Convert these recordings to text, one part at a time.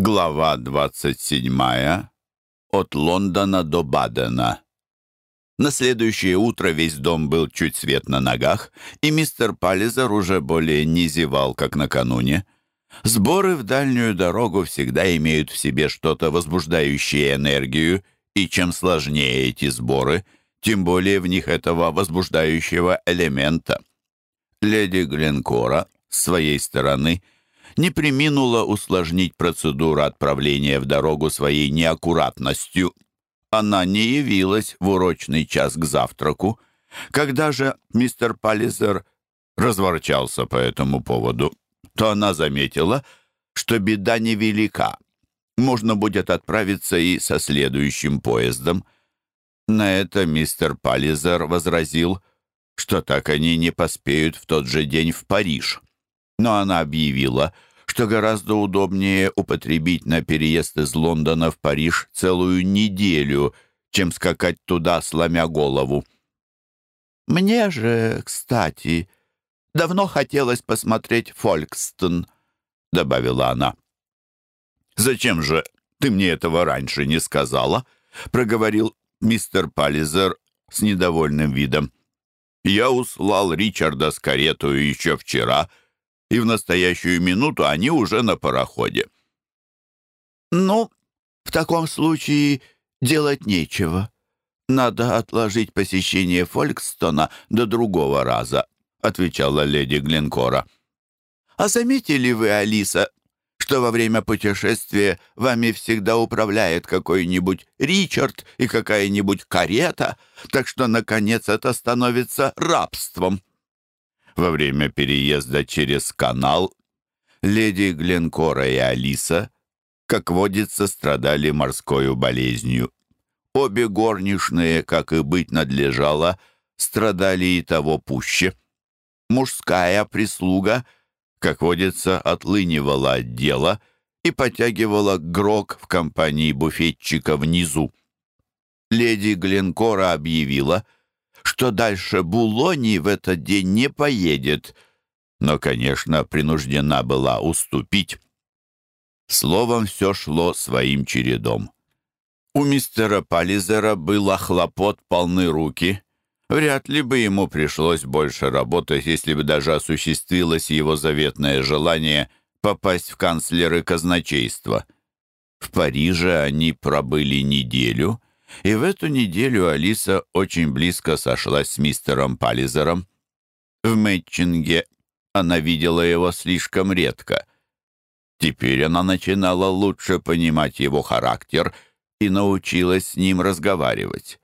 Глава 27. От Лондона до Бадена. На следующее утро весь дом был чуть свет на ногах, и мистер Паллизер уже более не зевал, как накануне. Сборы в дальнюю дорогу всегда имеют в себе что-то возбуждающее энергию, и чем сложнее эти сборы, тем более в них этого возбуждающего элемента. Леди Гленкора, с своей стороны, — не приминула усложнить процедуру отправления в дорогу своей неаккуратностью. Она не явилась в урочный час к завтраку. Когда же мистер Паллизер разворчался по этому поводу, то она заметила, что беда невелика. Можно будет отправиться и со следующим поездом. На это мистер Паллизер возразил, что так они не поспеют в тот же день в Париж. Но она объявила, что гораздо удобнее употребить на переезд из Лондона в Париж целую неделю, чем скакать туда, сломя голову. Мне же, кстати, давно хотелось посмотреть «Фолькстон», — добавила она. «Зачем же ты мне этого раньше не сказала?» — проговорил мистер Пализер с недовольным видом. «Я услал Ричарда с каретою еще вчера», — и в настоящую минуту они уже на пароходе. «Ну, в таком случае делать нечего. Надо отложить посещение Фолькстона до другого раза», отвечала леди Глинкора. «А заметили вы, Алиса, что во время путешествия вами всегда управляет какой-нибудь Ричард и какая-нибудь карета, так что, наконец, это становится рабством?» Во время переезда через канал леди Гленкора и Алиса, как водится, страдали морской болезнью. Обе горничные, как и быть надлежало, страдали и того пуще. Мужская прислуга, как водится, отлынивала от дела и потягивала грок в компании буфетчика внизу. Леди Гленкора объявила — что дальше Булони в этот день не поедет, но, конечно, принуждена была уступить. Словом, все шло своим чередом. У мистера Пализера было хлопот полны руки. Вряд ли бы ему пришлось больше работать, если бы даже осуществилось его заветное желание попасть в канцлеры казначейства. В Париже они пробыли неделю — и в эту неделю Алиса очень близко сошлась с мистером Паллизером. В Мэтчинге она видела его слишком редко. Теперь она начинала лучше понимать его характер и научилась с ним разговаривать.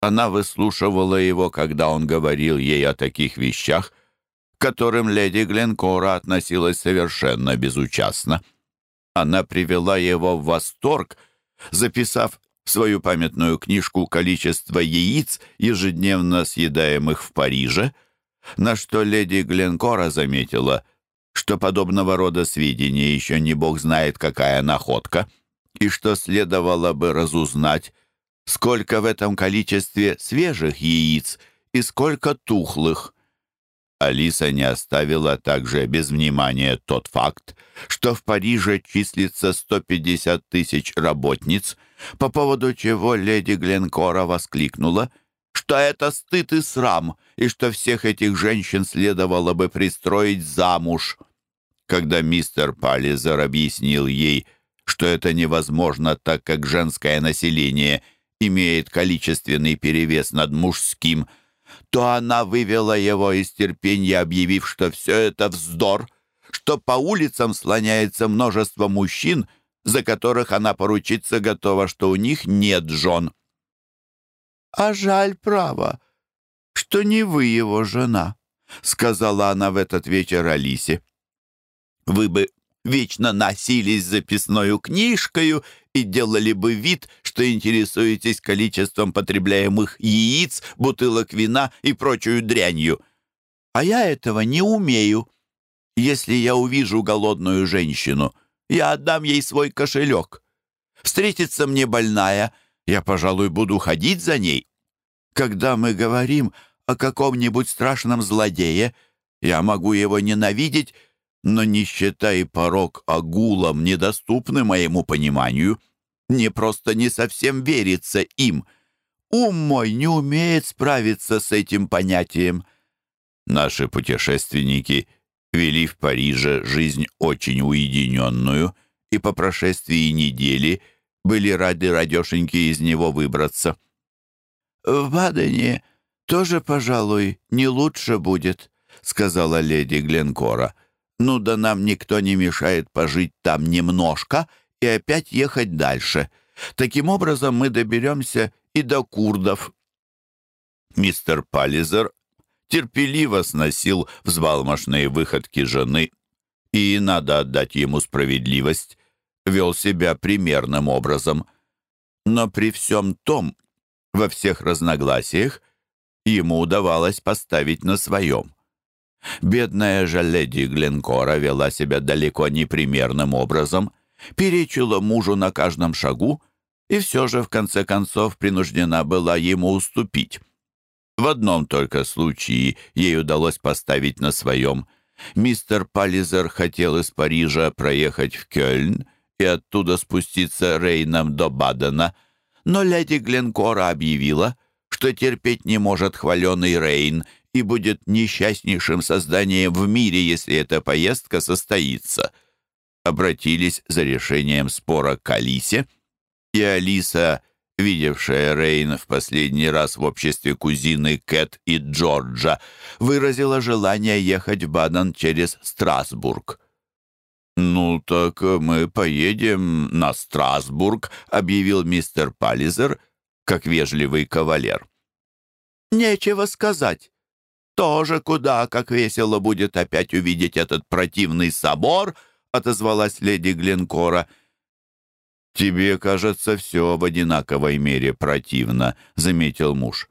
Она выслушивала его, когда он говорил ей о таких вещах, к которым леди Гленкора относилась совершенно безучастно. Она привела его в восторг, записав свою памятную книжку «Количество яиц» ежедневно съедаемых в Париже, на что леди Гленкора заметила, что подобного рода сведения еще не бог знает какая находка, и что следовало бы разузнать, сколько в этом количестве свежих яиц и сколько тухлых. Алиса не оставила также без внимания тот факт, что в Париже числится 150 тысяч работниц – по поводу чего леди Гленкора воскликнула, что это стыд и срам, и что всех этих женщин следовало бы пристроить замуж. Когда мистер Паллизер объяснил ей, что это невозможно, так как женское население имеет количественный перевес над мужским, то она вывела его из терпения, объявив, что все это вздор, что по улицам слоняется множество мужчин — за которых она поручиться готова, что у них нет жен. «А жаль, право, что не вы его жена», — сказала она в этот вечер Алисе. «Вы бы вечно носились записную книжкою и делали бы вид, что интересуетесь количеством потребляемых яиц, бутылок вина и прочую дрянью. А я этого не умею, если я увижу голодную женщину». Я отдам ей свой кошелек. Встретится мне больная, я, пожалуй, буду ходить за ней. Когда мы говорим о каком-нибудь страшном злодее, я могу его ненавидеть, но не считай порог огулом, недоступны моему пониманию. Мне просто не совсем верится им. Ум мой не умеет справиться с этим понятием. Наши путешественники — вели в Париже жизнь очень уединенную и по прошествии недели были рады радешеньки из него выбраться. «В Бадене тоже, пожалуй, не лучше будет», — сказала леди Гленкора. «Ну да нам никто не мешает пожить там немножко и опять ехать дальше. Таким образом мы доберемся и до курдов». Мистер Пализер терпеливо сносил взбалмошные выходки жены и, надо отдать ему справедливость, вел себя примерным образом. Но при всем том, во всех разногласиях, ему удавалось поставить на своем. Бедная же леди Гленкора вела себя далеко непримерным образом, перечила мужу на каждом шагу и все же, в конце концов, принуждена была ему уступить. В одном только случае ей удалось поставить на своем. Мистер Паллизер хотел из Парижа проехать в Кёльн и оттуда спуститься Рейном до Бадена, но леди Гленкора объявила, что терпеть не может хваленый Рейн и будет несчастнейшим созданием в мире, если эта поездка состоится. Обратились за решением спора к Алисе, и Алиса – видевшая Рейн в последний раз в обществе кузины Кэт и Джорджа, выразила желание ехать в Баден через Страсбург. «Ну так мы поедем на Страсбург», — объявил мистер Паллизер, как вежливый кавалер. «Нечего сказать. Тоже куда, как весело будет опять увидеть этот противный собор», — отозвалась леди Гленкора — «Тебе, кажется, все в одинаковой мере противно», — заметил муж.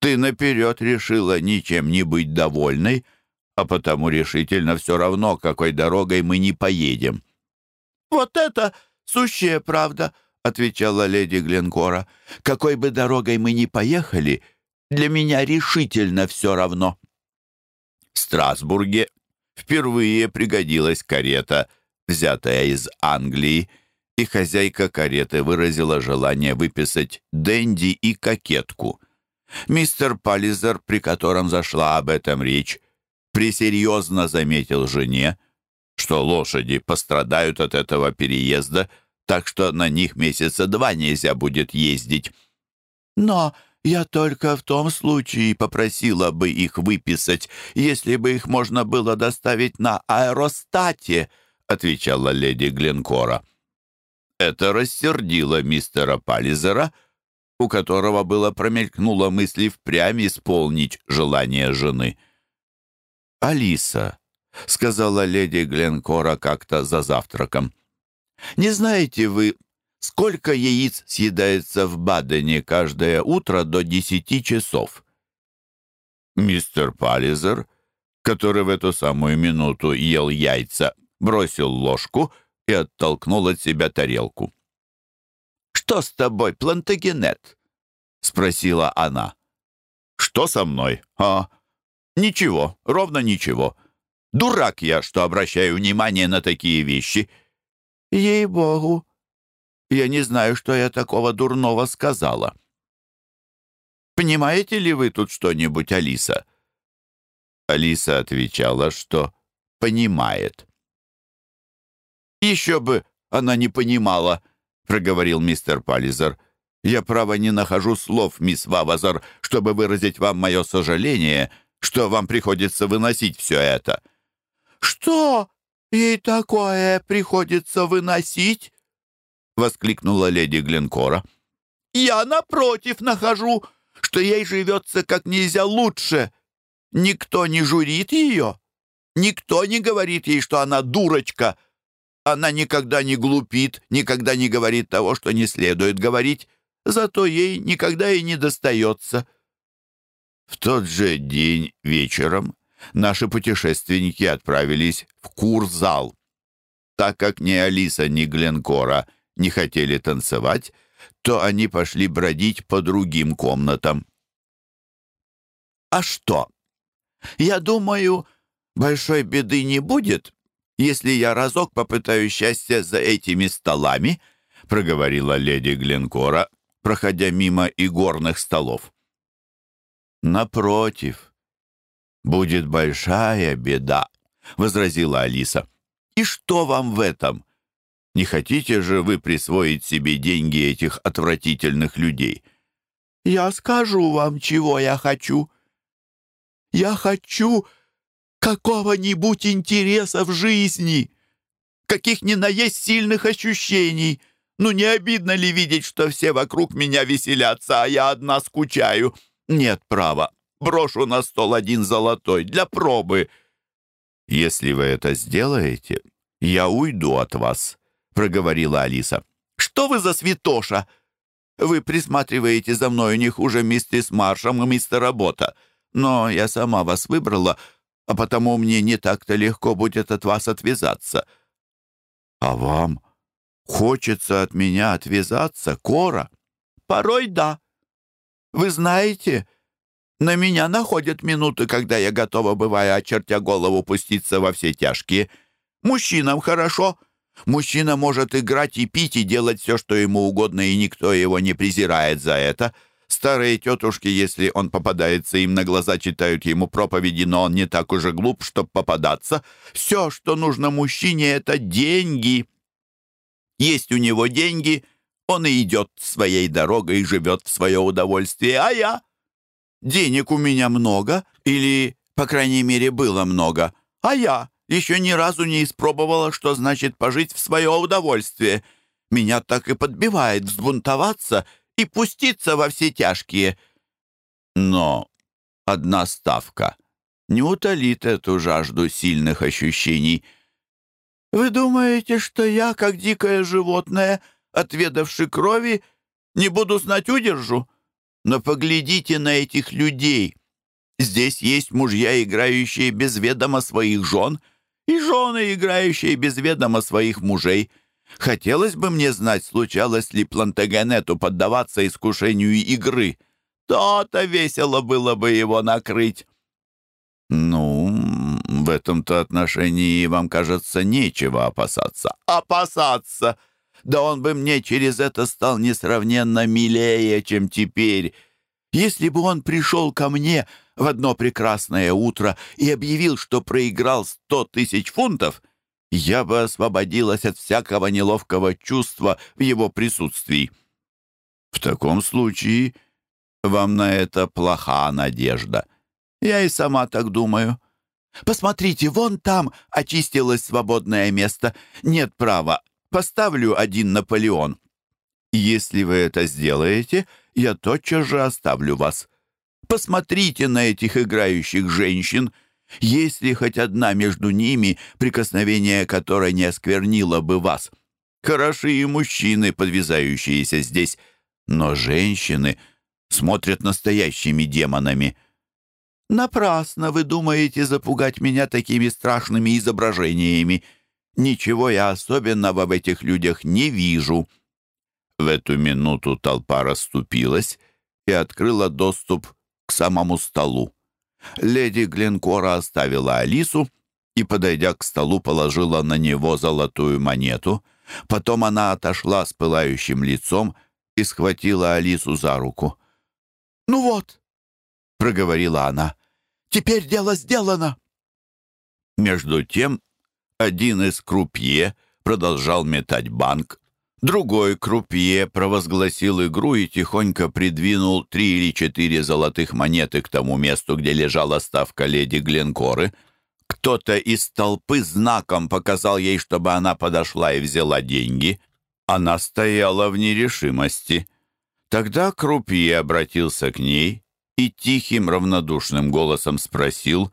«Ты наперед решила ничем не быть довольной, а потому решительно все равно, какой дорогой мы не поедем». «Вот это сущая правда», — отвечала леди Гленкора. «Какой бы дорогой мы ни поехали, для меня решительно все равно». В Страсбурге впервые пригодилась карета, взятая из Англии, и хозяйка кареты выразила желание выписать Дэнди и кокетку. Мистер Паллизер, при котором зашла об этом речь, присерьезно заметил жене, что лошади пострадают от этого переезда, так что на них месяца два нельзя будет ездить. «Но я только в том случае попросила бы их выписать, если бы их можно было доставить на аэростате», отвечала леди Гленкора. Это рассердило мистера Паллизера, у которого было промелькнуло мысли впрямь исполнить желание жены. «Алиса», — сказала леди Гленкора как-то за завтраком, — «не знаете вы, сколько яиц съедается в Бадене каждое утро до десяти часов?» Мистер Паллизер, который в эту самую минуту ел яйца, бросил ложку — и оттолкнул от себя тарелку. «Что с тобой, Плантагенет?» — спросила она. «Что со мной? А? Ничего, ровно ничего. Дурак я, что обращаю внимание на такие вещи». «Ей-богу! Я не знаю, что я такого дурного сказала». «Понимаете ли вы тут что-нибудь, Алиса?» Алиса отвечала, что «понимает». «Еще бы она не понимала», — проговорил мистер Пализер. «Я, право, не нахожу слов, мисс Вавазар, чтобы выразить вам мое сожаление, что вам приходится выносить все это». «Что ей такое приходится выносить?» — воскликнула леди Гленкора. «Я, напротив, нахожу, что ей живется как нельзя лучше. Никто не журит ее, никто не говорит ей, что она дурочка». Она никогда не глупит, никогда не говорит того, что не следует говорить, зато ей никогда и не достается. В тот же день вечером наши путешественники отправились в курзал. Так как ни Алиса, ни Гленкора не хотели танцевать, то они пошли бродить по другим комнатам. «А что? Я думаю, большой беды не будет», если я разок попытаюсь счастья за этими столами?» — проговорила леди Гленкора, проходя мимо игорных столов. «Напротив, будет большая беда», — возразила Алиса. «И что вам в этом? Не хотите же вы Какого нибудь интереса в жизни? Каких ни на есть сильных ощущений? Ну не обидно ли видеть, что все вокруг меня веселятся, а я одна скучаю? Нет права. Брошу на стол один золотой для пробы. Если вы это сделаете, я уйду от вас, проговорила Алиса. Что вы за святоша? Вы присматриваете за мной не хуже миссис Маршем и мистера Бота. Но я сама вас выбрала, — а потому мне не так-то легко будет от вас отвязаться. А вам хочется от меня отвязаться, Кора? Порой да. Вы знаете, на меня находят минуты, когда я готова, бывая, очертя голову, пуститься во все тяжкие. Мужчинам хорошо. Мужчина может играть и пить, и делать все, что ему угодно, и никто его не презирает за это». Старые тетушки, если он попадается им на глаза, читают ему проповеди, но он не так уже глуп, чтобы попадаться. Все, что нужно мужчине, это деньги. Есть у него деньги, он и идет своей дорогой и живет в свое удовольствие. А я? Денег у меня много, или, по крайней мере, было много. А я еще ни разу не испробовала, что значит пожить в свое удовольствие. Меня так и подбивает взбунтоваться — и пуститься во все тяжкие. Но одна ставка не утолит эту жажду сильных ощущений. «Вы думаете, что я, как дикое животное, отведавши крови, не буду знать удержу? Но поглядите на этих людей. Здесь есть мужья, играющие без ведома своих жен, и жены, играющие без ведома своих мужей». Хотелось бы мне знать, случалось ли Плантагенету поддаваться искушению игры. То-то весело было бы его накрыть. Ну, в этом-то отношении вам, кажется, нечего опасаться. Опасаться! Да он бы мне через это стал несравненно милее, чем теперь. Если бы он пришел ко мне в одно прекрасное утро и объявил, что проиграл сто тысяч фунтов — я бы освободилась от всякого неловкого чувства в его присутствии. В таком случае вам на это плоха надежда. Я и сама так думаю. Посмотрите, вон там очистилось свободное место. Нет права. Поставлю один Наполеон. Если вы это сделаете, я тотчас же оставлю вас. Посмотрите на этих играющих женщин — есть Если хоть одна между ними, прикосновение которой не осквернило бы вас. хорошие мужчины, подвязающиеся здесь, но женщины смотрят настоящими демонами. Напрасно вы думаете запугать меня такими страшными изображениями. Ничего я особенного в этих людях не вижу». В эту минуту толпа расступилась и открыла доступ к самому столу. Леди Глинкора оставила Алису и, подойдя к столу, положила на него золотую монету. Потом она отошла с пылающим лицом и схватила Алису за руку. «Ну вот», — проговорила она, — «теперь дело сделано». Между тем один из крупье продолжал метать банк, Другой крупье провозгласил игру и тихонько придвинул три или четыре золотых монеты к тому месту, где лежала ставка леди Гленкоры. Кто-то из толпы знаком показал ей, чтобы она подошла и взяла деньги. Она стояла в нерешимости. Тогда крупье обратился к ней и тихим равнодушным голосом спросил,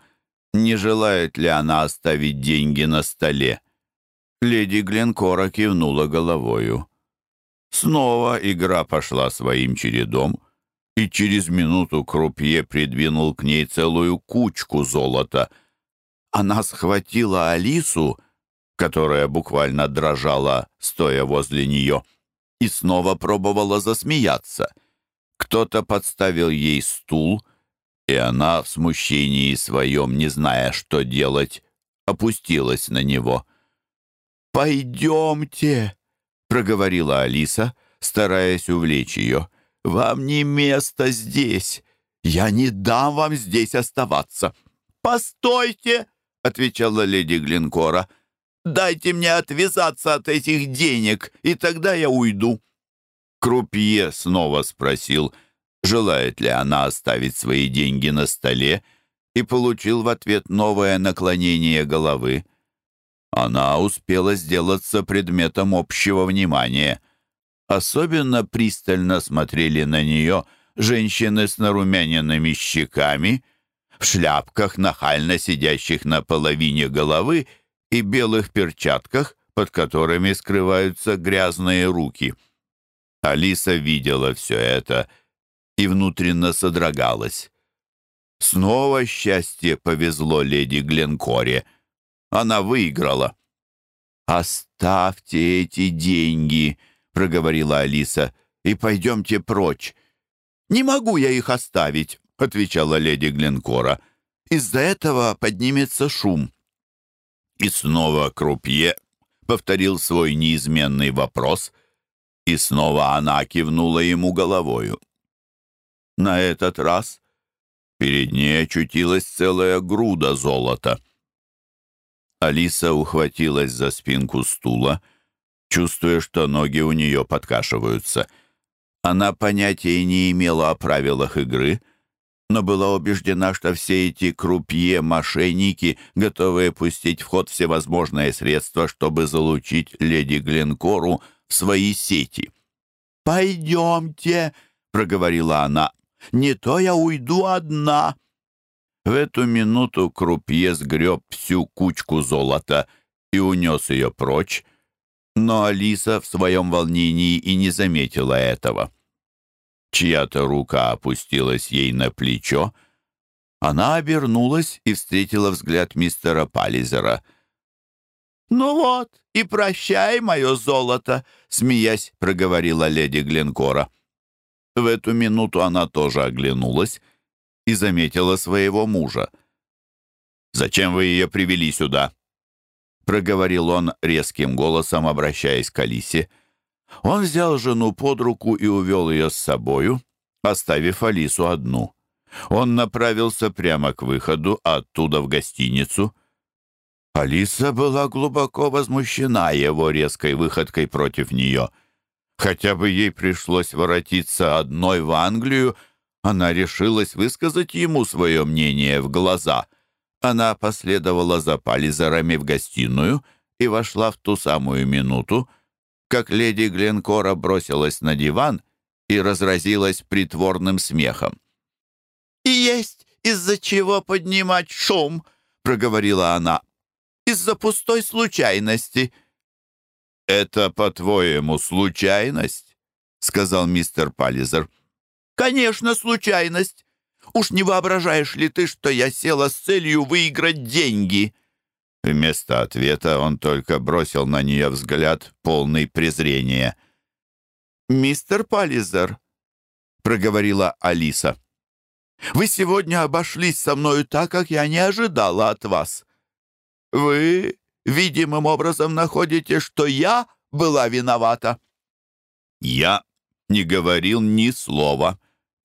не желает ли она оставить деньги на столе. Леди Гленкора кивнула головою. Снова игра пошла своим чередом, и через минуту Крупье придвинул к ней целую кучку золота. Она схватила Алису, которая буквально дрожала, стоя возле нее, и снова пробовала засмеяться. Кто-то подставил ей стул, и она в смущении своем, не зная, что делать, опустилась на него. «Пойдемте», — проговорила Алиса, стараясь увлечь ее. «Вам не место здесь. Я не дам вам здесь оставаться». «Постойте!» — отвечала леди Глинкора. «Дайте мне отвязаться от этих денег, и тогда я уйду». Крупье снова спросил, желает ли она оставить свои деньги на столе, и получил в ответ новое наклонение головы. Она успела сделаться предметом общего внимания. Особенно пристально смотрели на нее женщины с нарумяненными щеками, в шляпках, нахально сидящих на половине головы и белых перчатках, под которыми скрываются грязные руки. Алиса видела все это и внутренно содрогалась. Снова счастье повезло леди Гленкоре — она выиграла. «Оставьте эти деньги», — проговорила Алиса, — «и пойдемте прочь». «Не могу я их оставить», — отвечала леди Гленкора. «Из-за этого поднимется шум». И снова Крупье повторил свой неизменный вопрос, и снова она кивнула ему головою. На этот раз перед ней очутилась целая груда золота — Алиса ухватилась за спинку стула, чувствуя, что ноги у нее подкашиваются. Она понятия не имела о правилах игры — но была убеждена, что все эти крупье, мошенники, готовые пустить в ход всевозможные средства, чтобы залучить леди Гленкору в свои сети. «Пойдемте», — проговорила она, — «не то я уйду одна». В эту минуту крупье сгреб всю кучку золота и унес ее прочь, но Алиса в своем волнении и не заметила этого. Чья-то рука опустилась ей на плечо. Она обернулась и встретила взгляд мистера Паллизера. «Ну вот, и прощай, мое золото!» — смеясь, проговорила леди Гленкора. и заметила своего мужа. «Зачем вы ее привели сюда?» проговорил он резким голосом, обращаясь к Алисе. Он взял жену под руку и увел ее с собою, оставив Алису одну. Он направился прямо к выходу, а оттуда в гостиницу. Алиса была глубоко возмущена его резкой выходкой против нее. Хотя бы ей пришлось воротиться одной в Англию, она решилась высказать ему свое мнение в глаза. Она последовала за Пализерами в гостиную и вошла в ту самую минуту, как леди Гленкора бросилась на диван и разразилась притворным смехом. есть из-за чего поднимать шум», — проговорила она, — «из-за пустой случайности». «Это, по-твоему, случайность?» — сказал мистер Паллизер. «Конечно, случайность. Уж не воображаешь ли ты, что я села с целью выиграть деньги?» Вместо ответа он только бросил на нее взгляд, полный презрения. «Мистер Паллизер», — проговорила Алиса, — «вы сегодня обошлись со мною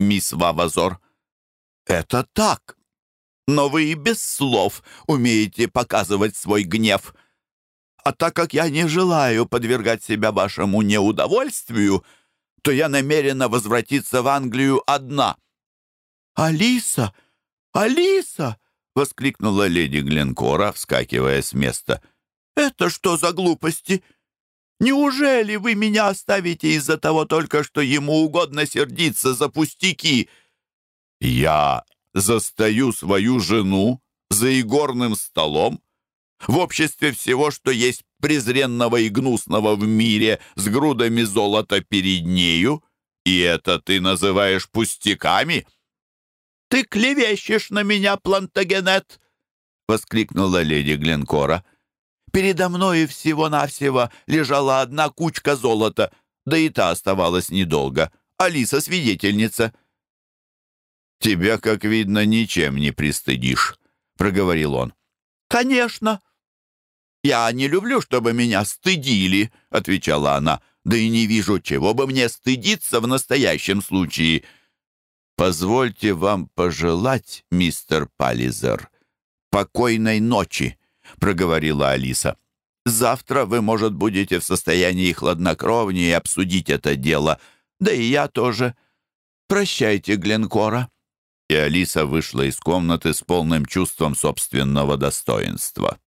мисс Вавазор. «Это так. Но вы и без слов умеете показывать свой гнев. А так как я не желаю подвергать себя вашему неудовольствию, то я намерена возвратиться в Англию одна». «Алиса! Алиса!» — воскликнула леди Гленкора, вскакивая с места. «Это что за глупости?» Неужели вы меня оставите из-за того только, что ему угодно сердиться за пустяки? Я застаю свою жену за игорным столом в обществе всего, что есть презренного и гнусного в мире с грудами золота перед нею, и это ты называешь пустяками? Ты клевещешь на меня, Плантагенет! — воскликнула леди Гленкора. — «Передо мной всего-навсего лежала одна кучка золота, да и та оставалась недолго. Алиса — свидетельница. «Тебя, как видно, ничем не пристыдишь», — проговорил он. «Конечно. «Я не люблю, чтобы меня стыдили», — отвечала она. «Да и не вижу, чего бы мне — проговорила Алиса. «Завтра вы, может, будете в состоянии хладнокровнее обсудить это дело. Да и я тоже. Прощайте, Гленкора». И Алиса вышла из комнаты с полным чувством собственного достоинства.